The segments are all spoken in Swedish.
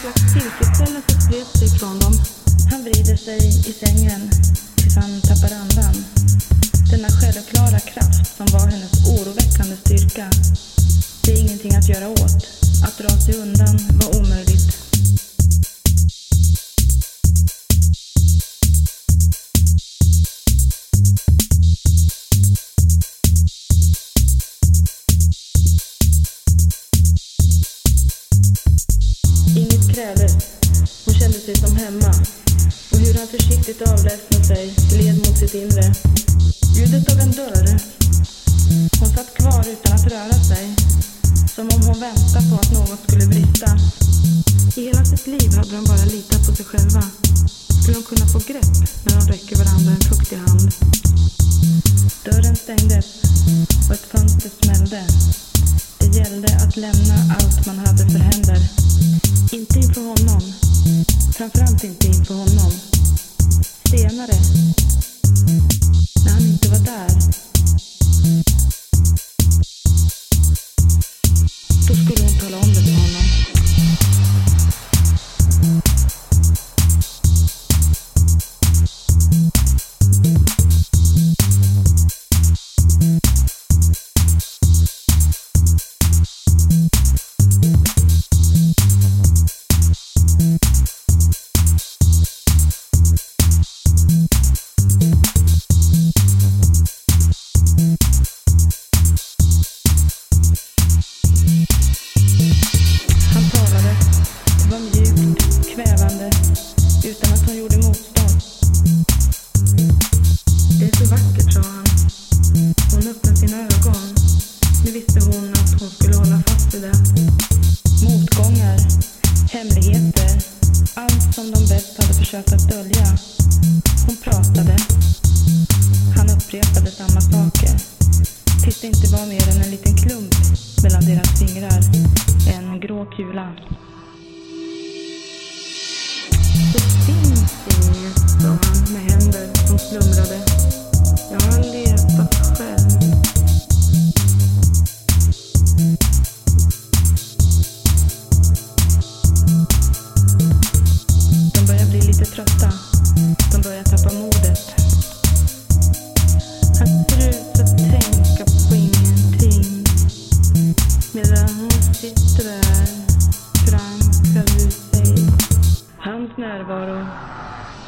slags cirkelställelse spröt sig från dem. Han vrider sig i sängen tills han tappar andan. Sig som hemma. Och hur han försiktigt avlägsnade sig gled mot sitt inre. Ljudet av en dörr. Hon satt kvar utan att röra sig. Som om hon väntade på att något skulle brista. I hela sitt liv hade de bara litat på sig själva. Skulle de kunna få grepp när de räcker varandra en fuktig hand? Dörren stängdes och ett fönster smällde. Det gällde att lämna allt man hade för händer. Inte inför honom. Framförallt inte inför honom. Senare. Inte var mer än en liten klump mellan deras fingrar. En grå kula. Det finns inget, sa han med händer som slumrade.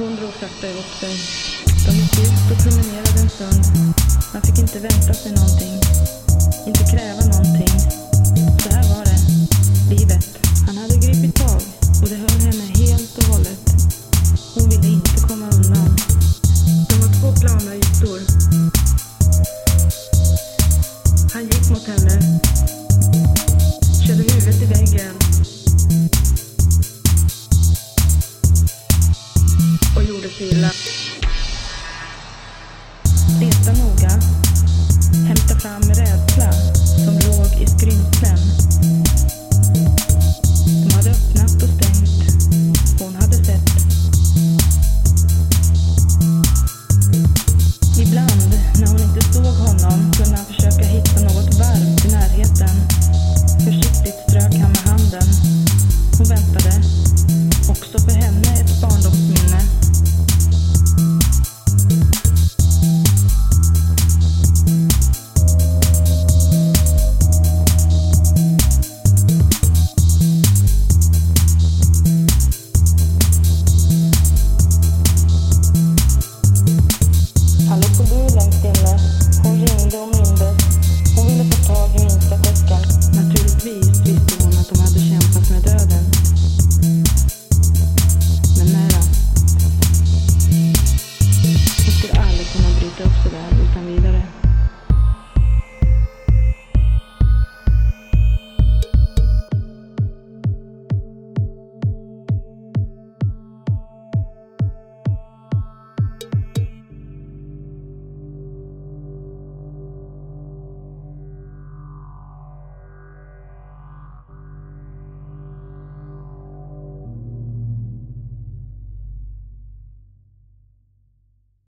Hon drog sakta ihop sig. De gick ut och promenerade en stund. Man fick inte vänta sig någonting. Och gjorde sig illa.